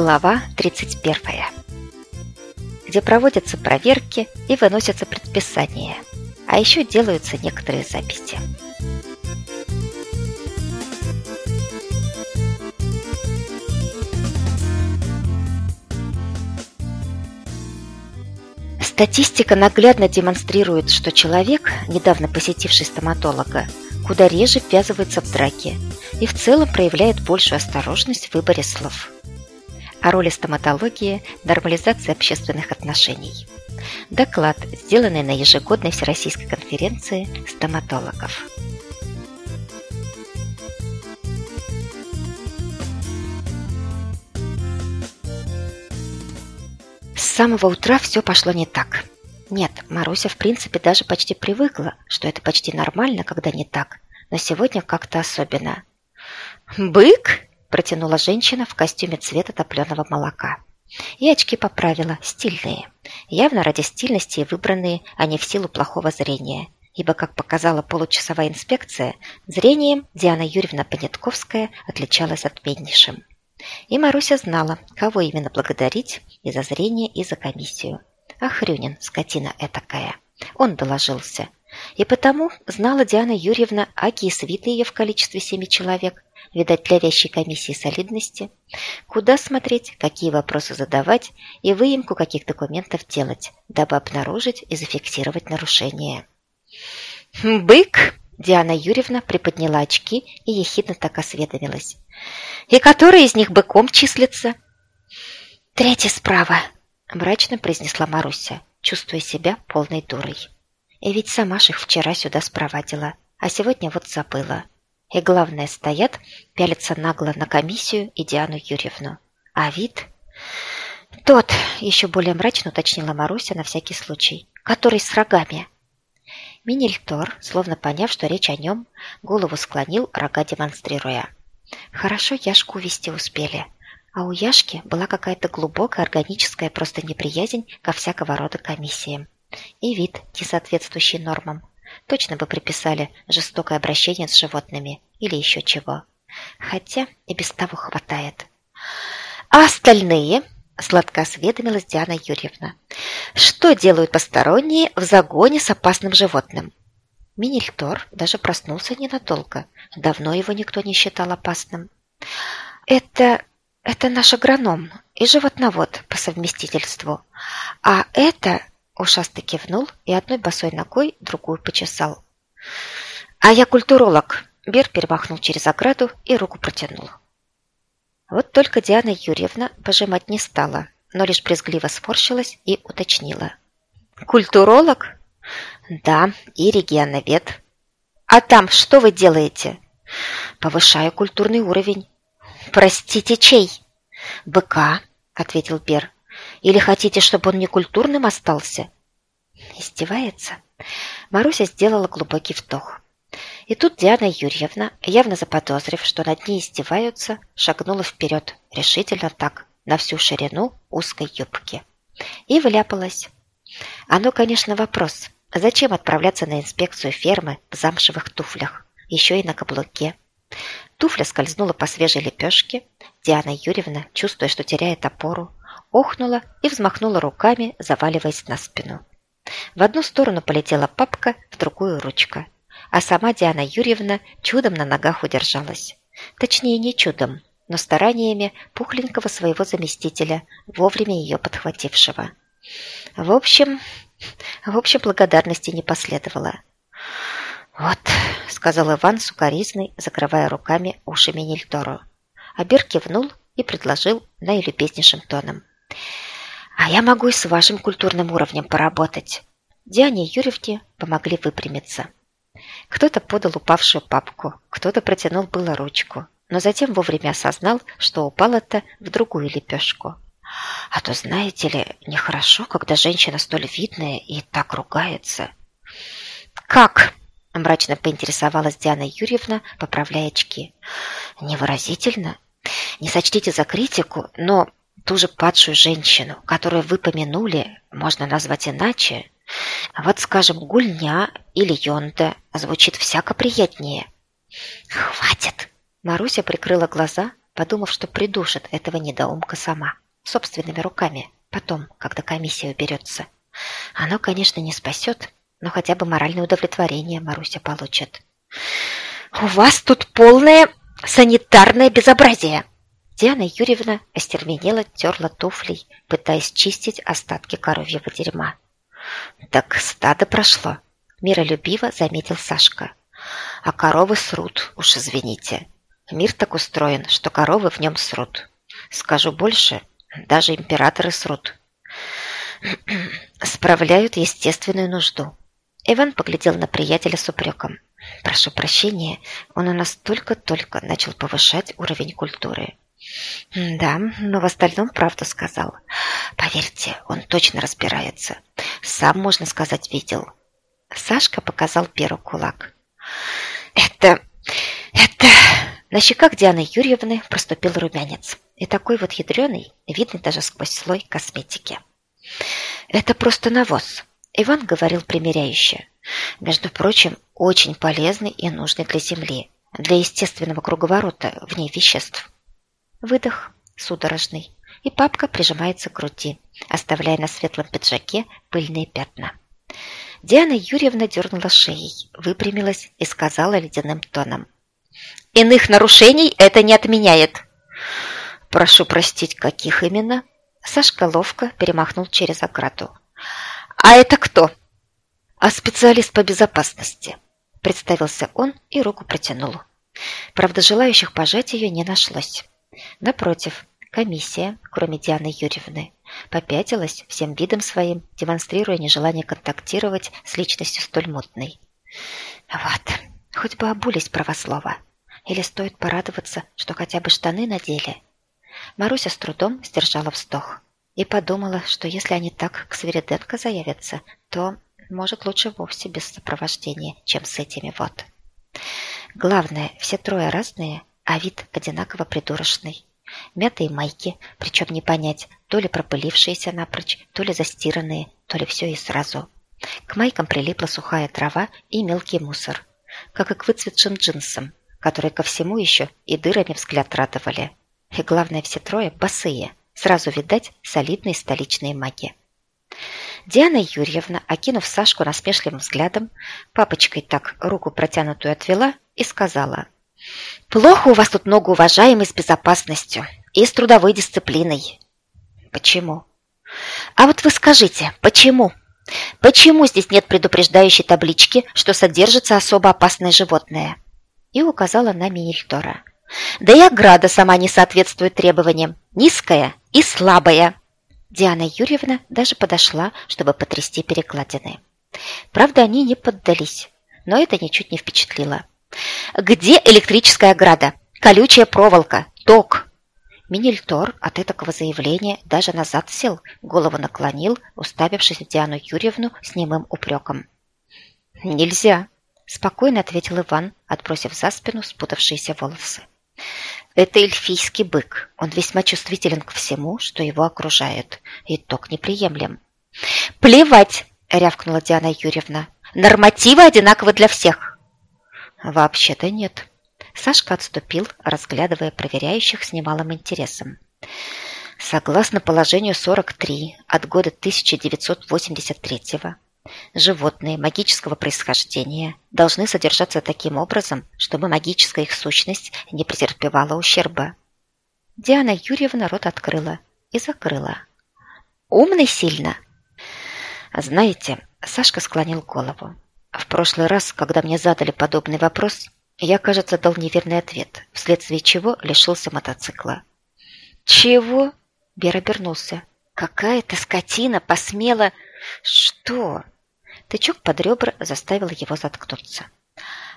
Глава 31. Где проводятся проверки и выносятся предписания, а еще делаются некоторые записи. Статистика наглядно демонстрирует, что человек, недавно посетивший стоматолога, куда реже ввязывается в драки и в целом проявляет большую осторожность в выборе слов. О роли стоматологии нормализации общественных отношений. Доклад, сделанный на ежегодной Всероссийской конференции стоматологов. С самого утра все пошло не так. Нет, Маруся в принципе даже почти привыкла, что это почти нормально, когда не так, но сегодня как-то особенно. «Бык?» – протянула женщина в костюме цвета топленого молока. И очки поправила, стильные. Явно ради стильности выбранные, а не в силу плохого зрения. Ибо, как показала получасовая инспекция, зрением Диана Юрьевна Понятковская отличалась отменнейшим. И Маруся знала, кого именно благодарить и за зрение, и за комиссию. Ахрюнин, скотина этакая. Он доложился. И потому знала Диана Юрьевна Аки и свиты ее в количестве семи человек, видать, для вящей комиссии солидности, куда смотреть, какие вопросы задавать и выемку каких документов делать, дабы обнаружить и зафиксировать нарушение. «Бык!» – Диана Юрьевна приподняла очки и ехидно так осведомилась. «И который из них быком числится?» «Третий справа», – мрачно произнесла Маруся, чувствуя себя полной дурой. И ведь сама ж их вчера сюда спровадила, а сегодня вот забыла. И главное, стоят, пялятся нагло на комиссию и Диану Юрьевну. А вид... Тот, еще более мрачно уточнила Маруся на всякий случай, который с рогами. Минильтор, словно поняв, что речь о нем, голову склонил, рога демонстрируя. Хорошо Яшку увести успели. А у Яшки была какая-то глубокая органическая просто неприязнь ко всякого рода комиссиям. И вид, несоответствующий нормам. Точно бы приписали жестокое обращение с животными или еще чего. Хотя и без того хватает. А остальные, сладко осведомилась Диана Юрьевна, что делают посторонние в загоне с опасным животным? Минильтор даже проснулся ненадолго. Давно его никто не считал опасным. Это... это наш агроном и животновод по совместительству. А это Ушастый кивнул и одной босой ногой другую почесал. «А я культуролог!» Бер перемахнул через ограду и руку протянул. Вот только Диана Юрьевна пожимать не стала, но лишь брезгливо спорщилась и уточнила. «Культуролог?» «Да, и регионовед». «А там что вы делаете?» «Повышаю культурный уровень». «Простите, чей?» «БК», — ответил Бер. Или хотите, чтобы он некультурным остался?» Издевается. Маруся сделала глубокий вдох. И тут Диана Юрьевна, явно заподозрив, что над ней издеваются, шагнула вперед, решительно так, на всю ширину узкой юбки. И вляпалась. Оно, конечно, вопрос. Зачем отправляться на инспекцию фермы в замшевых туфлях? Еще и на каблуке. Туфля скользнула по свежей лепешке. Диана Юрьевна, чувствуя, что теряет опору, охнула и взмахнула руками, заваливаясь на спину. В одну сторону полетела папка, в другую ручка. А сама Диана Юрьевна чудом на ногах удержалась. Точнее, не чудом, но стараниями пухленького своего заместителя, вовремя ее подхватившего. В общем, в общем, благодарности не последовало. «Вот», — сказал Иван сукоризный, закрывая руками уши Минильтору. Абер кивнул и предложил наилюбезнейшим тоном. А я могу и с вашим культурным уровнем поработать. Диане Юрьевне помогли выпрямиться. Кто-то подал упавшую папку, кто-то протянул было ручку, но затем вовремя осознал, что упало-то в другую лепешку. А то, знаете ли, нехорошо, когда женщина столь видная и так ругается. «Как?» – мрачно поинтересовалась Диана Юрьевна, поправляя очки. «Невыразительно. Не сочтите за критику, но ту же падшую женщину, которую вы помянули, можно назвать иначе. Вот, скажем, гульня или йонда звучит всяко приятнее. «Хватит!» Маруся прикрыла глаза, подумав, что придушит этого недоумка сама, собственными руками, потом, когда комиссия уберется. Оно, конечно, не спасет, но хотя бы моральное удовлетворение Маруся получит. «У вас тут полное санитарное безобразие!» Диана Юрьевна остервенела, терла туфлей, пытаясь чистить остатки коровьего дерьма. «Так стадо прошло», — миролюбиво заметил Сашка. «А коровы срут, уж извините. Мир так устроен, что коровы в нем срут. Скажу больше, даже императоры срут. Справляют естественную нужду. Иван поглядел на приятеля с упреком. «Прошу прощения, он у нас только-только начал повышать уровень культуры». «Да, но в остальном правду сказал. Поверьте, он точно разбирается. Сам, можно сказать, видел». Сашка показал Перу кулак. «Это... это...» На щеках Дианы Юрьевны проступил румянец. И такой вот ядреный, видный даже сквозь слой косметики. «Это просто навоз», Иван говорил примиряюще. Между прочим, очень полезный и нужный для Земли, для естественного круговорота в ней веществ. Выдох судорожный, и папка прижимается к груди, оставляя на светлом пиджаке пыльные пятна. Диана Юрьевна дернула шеей, выпрямилась и сказала ледяным тоном. «Иных нарушений это не отменяет!» «Прошу простить, каких именно?» Сашка ловко перемахнул через ограду. «А это кто?» «А специалист по безопасности», – представился он и руку протянул. Правда, желающих пожать ее не нашлось. Напротив, комиссия, кроме Дианы Юрьевны, попятилась всем видом своим, демонстрируя нежелание контактировать с личностью столь мутной. Вот, хоть бы обулись правослова. Или стоит порадоваться, что хотя бы штаны надели. Маруся с трудом сдержала вздох и подумала, что если они так к Свириденко заявятся, то, может, лучше вовсе без сопровождения, чем с этими вот. Главное, все трое разные, а вид одинаково придурочный. Мятые майки, причем не понять, то ли пропылившиеся напрочь, то ли застиранные, то ли все и сразу. К майкам прилипла сухая трава и мелкий мусор, как и к выцветшим джинсам, которые ко всему еще и дырами взгляд радовали. И главное, все трое босые, Сразу видать солидные столичные маги. Диана Юрьевна, окинув Сашку насмешливым взглядом, папочкой так руку протянутую отвела и сказала «Плохо у вас тут много уважаемой с безопасностью и с трудовой дисциплиной». «Почему?» «А вот вы скажите, почему?» «Почему здесь нет предупреждающей таблички, что содержится особо опасное животное?» И указала на Минильтора. Да и ограда сама не соответствует требованиям. Низкая и слабая. Диана Юрьевна даже подошла, чтобы потрясти перекладины. Правда, они не поддались, но это ничуть не впечатлило. «Где электрическая ограда? Колючая проволока? Ток?» Минильтор от этого заявления даже назад сел, голову наклонил, уставившись в Диану Юрьевну с немым упреком. «Нельзя», – спокойно ответил Иван, отбросив за спину спутавшиеся волосы. Это эльфийский бык. Он весьма чувствителен к всему, что его окружает. Итог неприемлем. «Плевать!» – рявкнула Диана Юрьевна. «Нормативы одинаковы для всех!» «Вообще-то нет». Сашка отступил, разглядывая проверяющих с немалым интересом. Согласно положению 43 от года 1983 Животные магического происхождения должны содержаться таким образом, чтобы магическая их сущность не претерпевала ущерба. Диана Юрьевна рот открыла и закрыла. «Умный сильно!» «Знаете...» — Сашка склонил голову. «В прошлый раз, когда мне задали подобный вопрос, я, кажется, дал неверный ответ, вследствие чего лишился мотоцикла». «Чего?» — Бер обернулся. «Какая-то скотина посмела...» «Что?» Тычок под ребра заставил его заткнуться.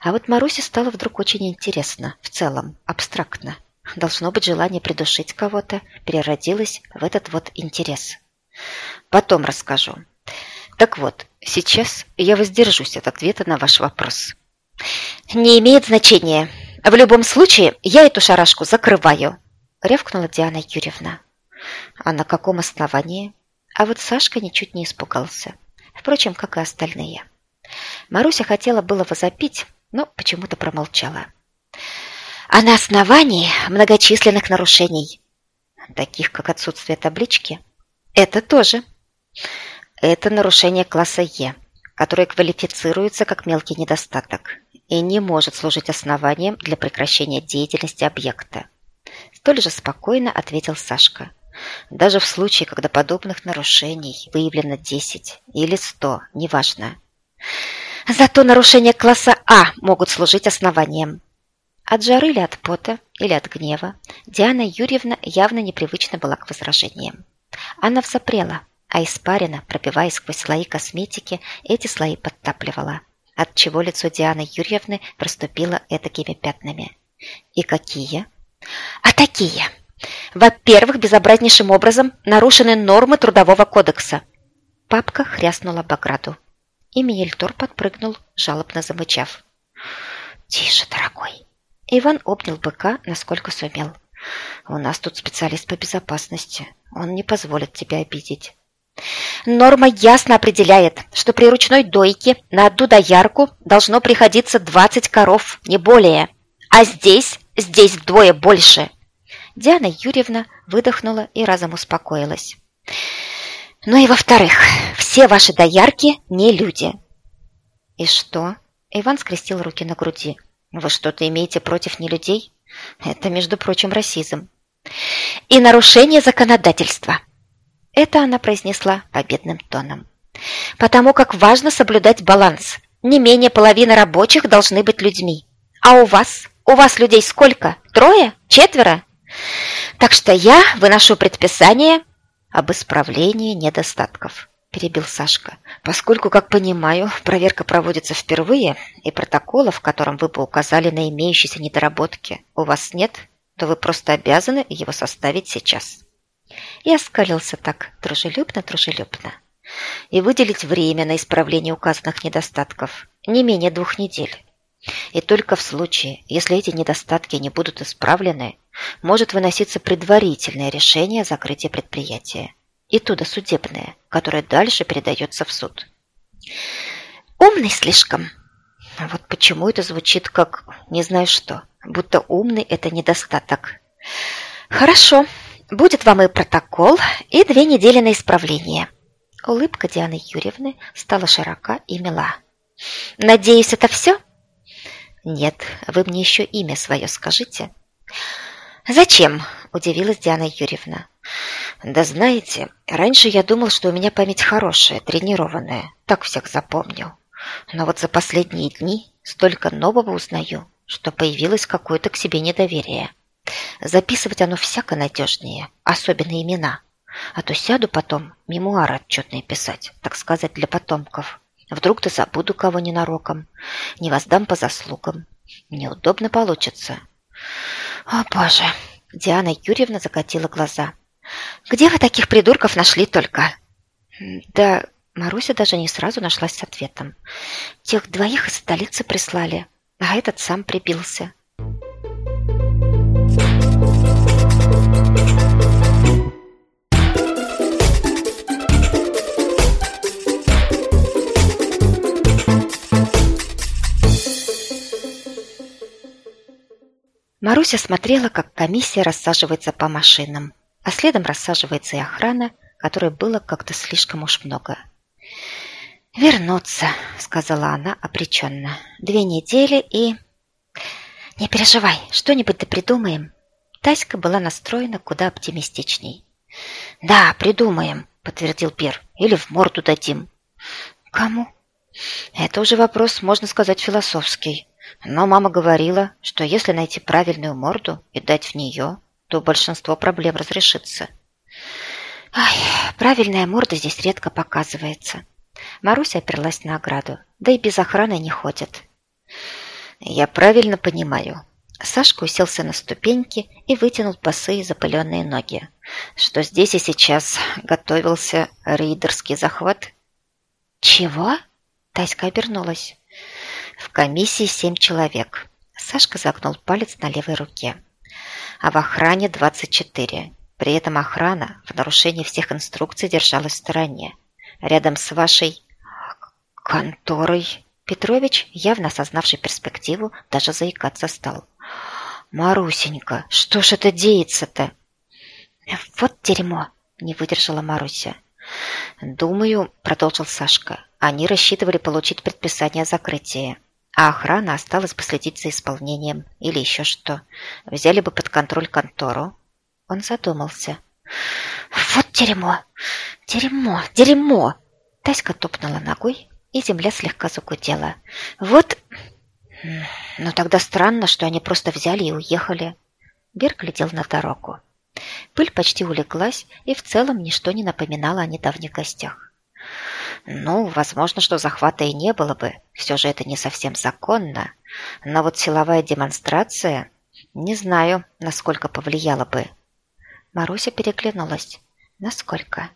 А вот Марусе стало вдруг очень интересно, в целом, абстрактно. Должно быть, желание придушить кого-то переродилось в этот вот интерес. Потом расскажу. Так вот, сейчас я воздержусь от ответа на ваш вопрос. Не имеет значения. В любом случае, я эту шарашку закрываю, рявкнула Диана Юрьевна. А на каком основании? А вот Сашка ничуть не испугался. Впрочем, как и остальные. Маруся хотела было возопить, но почему-то промолчала. а на основании многочисленных нарушений, таких как отсутствие таблички. Это тоже. Это нарушение класса Е, которое квалифицируется как мелкий недостаток и не может служить основанием для прекращения деятельности объекта. Столь же спокойно ответил Сашка. Даже в случае, когда подобных нарушений выявлено 10 или 100, неважно. Зато нарушения класса А могут служить основанием. От жары или от пота, или от гнева Диана Юрьевна явно непривычна была к возражениям. Она взапрела, а испарина, пробиваясь сквозь слои косметики, эти слои подтапливала, отчего лицо Дианы Юрьевны проступило этакими пятнами. И какие? А такие! Во-первых, безобразнейшим образом нарушены нормы Трудового кодекса. Папка хряснула Баграду. И Минельтор подпрыгнул, жалобно замычав. «Тише, дорогой!» Иван обнял быка, насколько сумел. «У нас тут специалист по безопасности. Он не позволит тебя обидеть». Норма ясно определяет, что при ручной дойке на одну доярку должно приходиться 20 коров, не более. А здесь, здесь вдвое больше. Диана Юрьевна выдохнула и разом успокоилась. Ну и во-вторых, все ваши доярки не люди. И что? Иван скрестил руки на груди. Вы что-то имеете против нелюдей? Это, между прочим, расизм. И нарушение законодательства. Это она произнесла победным тоном. Потому как важно соблюдать баланс. Не менее половины рабочих должны быть людьми. А у вас? У вас людей сколько? Трое? Четверо? Так что я выношу предписание об исправлении недостатков, перебил Сашка. Поскольку, как понимаю, проверка проводится впервые, и протокола, в котором вы бы указали на имеющиеся недоработки, у вас нет, то вы просто обязаны его составить сейчас. И оскалился так дружелюбно-дружелюбно. И выделить время на исправление указанных недостатков не менее двух недель. И только в случае, если эти недостатки не будут исправлены, может выноситься предварительное решение о закрытии предприятия. И туда судебное, которое дальше передается в суд. Умный слишком. Вот почему это звучит как не знаю что, будто умный – это недостаток. Хорошо, будет вам и протокол, и две недели на исправление. Улыбка Дианы Юрьевны стала широка и мила. Надеюсь, это все? Нет, вы мне еще имя свое скажите. «Зачем?» – удивилась Диана Юрьевна. «Да знаете, раньше я думал, что у меня память хорошая, тренированная, так всех запомнил. Но вот за последние дни столько нового узнаю, что появилось какое-то к себе недоверие. Записывать оно всяко надежнее, особенно имена. А то сяду потом мемуары отчетные писать, так сказать, для потомков. Вдруг-то забуду кого ненароком, не воздам по заслугам. Неудобно получится. «О, боже!» Диана Юрьевна закатила глаза. «Где вы таких придурков нашли только?» «Да...» Маруся даже не сразу нашлась с ответом. «Тех двоих из столицы прислали, а этот сам прибился». Маруся смотрела, как комиссия рассаживается по машинам, а следом рассаживается и охрана, которой было как-то слишком уж много. «Вернуться», — сказала она обреченно. «Две недели и...» «Не переживай, что-нибудь да придумаем». Таська была настроена куда оптимистичней. «Да, придумаем», — подтвердил Пир. «Или в морду дадим». «Кому?» «Это уже вопрос, можно сказать, философский. Но мама говорила, что если найти правильную морду и дать в нее, то большинство проблем разрешится. Ай, правильная морда здесь редко показывается. Маруся оперлась на ограду, да и без охраны не ходят. Я правильно понимаю. Сашка уселся на ступеньки и вытянул босые запыленные ноги. Что здесь и сейчас готовился рейдерский захват? Чего? Таська обернулась. В комиссии семь человек. Сашка загнул палец на левой руке. А в охране 24. При этом охрана в нарушении всех инструкций держалась в стороне. Рядом с вашей конторой Петрович, явно осознавший перспективу, даже заикаться стал. «Марусенька, что ж это деется-то?» «Вот дерьмо!» – не выдержала Маруся. «Думаю», – продолжил Сашка, – «они рассчитывали получить предписание о закрытии, а охрана осталась последить за исполнением или еще что. Взяли бы под контроль контору». Он задумался. «Вот дерьмо! Дерьмо! Дерьмо!» Таська топнула ногой, и земля слегка загудела. «Вот...» «Ну тогда странно, что они просто взяли и уехали». Берг глядел на дорогу. Пыль почти улеглась, и в целом ничто не напоминало о недавних гостях. Ну, возможно, что захвата и не было бы, все же это не совсем законно, но вот силовая демонстрация, не знаю, насколько повлияла бы. Маруся переглянулась. Насколько?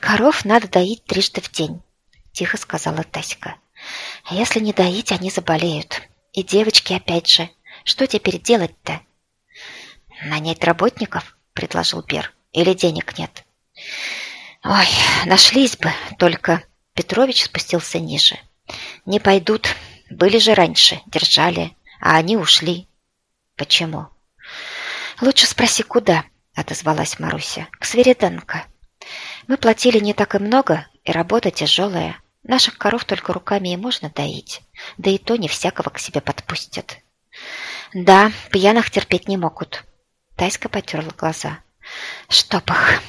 «Коров надо доить трижды в день», – тихо сказала Таська. «Если не доить, они заболеют. И девочки опять же. Что теперь делать-то?» «Нанять работников?» – предложил Бер. «Или денег нет?» «Ой, нашлись бы, только...» Петрович спустился ниже. «Не пойдут. Были же раньше, держали, а они ушли». «Почему?» «Лучше спроси, куда?» – отозвалась Маруся. «К Свериденко. Мы платили не так и много, и работа тяжелая. Наших коров только руками и можно доить, да и то не всякого к себе подпустят». «Да, пьяных терпеть не могут», Таська потерла глаза. «Чтоб их!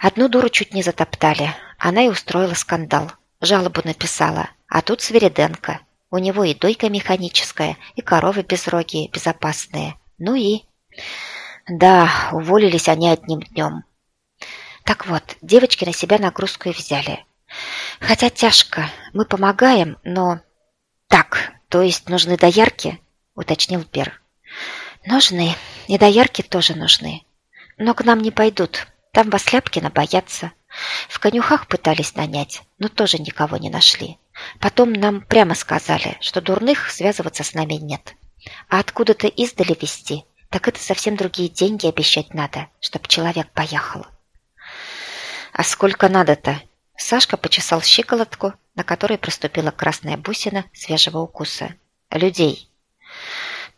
Одну дуру чуть не затоптали. Она и устроила скандал. Жалобу написала. А тут Свериденко. У него и дойка механическая, и коровы безрогие, безопасные. Ну и... Да, уволились они одним днем. Так вот, девочки на себя нагрузку и взяли. Хотя тяжко. Мы помогаем, но... Так, то есть нужны доярки? Уточнил Пер. Нужны. И доярки тоже нужны. Но к нам не пойдут. Там Басляпкина боятся. В конюхах пытались нанять, но тоже никого не нашли. Потом нам прямо сказали, что дурных связываться с нами нет. А откуда-то издали вести, так это совсем другие деньги обещать надо, чтоб человек поехал. А сколько надо-то? Сашка почесал щиколотку, на которой проступила красная бусина свежего укуса. Людей.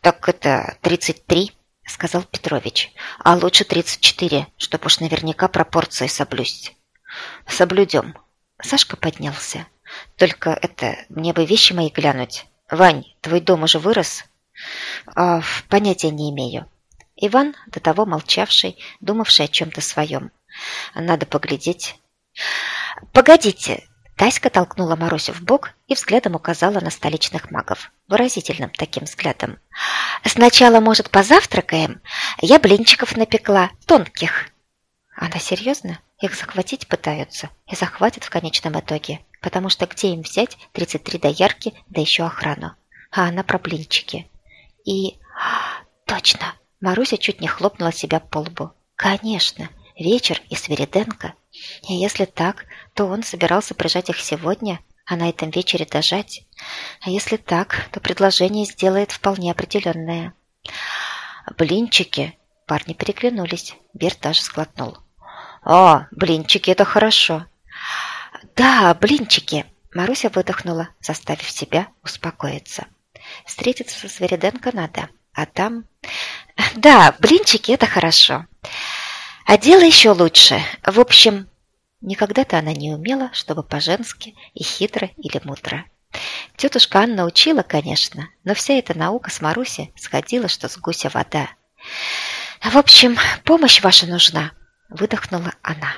Так это тридцать три сказал Петрович. «А лучше тридцать четыре, чтоб уж наверняка пропорции соблюсть». «Соблюдем». Сашка поднялся. «Только это, мне бы вещи мои глянуть. Вань, твой дом уже вырос?» а, «Понятия не имею». Иван, до того молчавший, думавший о чем-то своем. «Надо поглядеть». «Погодите!» Таська толкнула Марусю в бок и взглядом указала на столичных магов. Выразительным таким взглядом. «Сначала, может, позавтракаем? Я блинчиков напекла, тонких». Она серьезно? Их захватить пытаются и захватят в конечном итоге, потому что где им взять 33 доярки, да еще охрану? А она про блинчики. И... Точно! Маруся чуть не хлопнула себя по лбу. Конечно, вечер и Свириденко. И если так, то он собирался прижать их сегодня, а на этом вечере дожать. А если так, то предложение сделает вполне определенное. «Блинчики!» Парни переглянулись. Берт даже сглотнул. «О, блинчики, это хорошо!» «Да, блинчики!» Маруся выдохнула, заставив себя успокоиться. «Встретиться со Свериденко надо, а там...» «Да, блинчики – это хорошо!» А дело еще лучше. В общем, никогда-то она не умела, чтобы по-женски и хитро или мудро. Тетушка Анна учила, конечно, но вся эта наука с Маруси сходила, что с гуся вода. «В общем, помощь ваша нужна», – выдохнула она.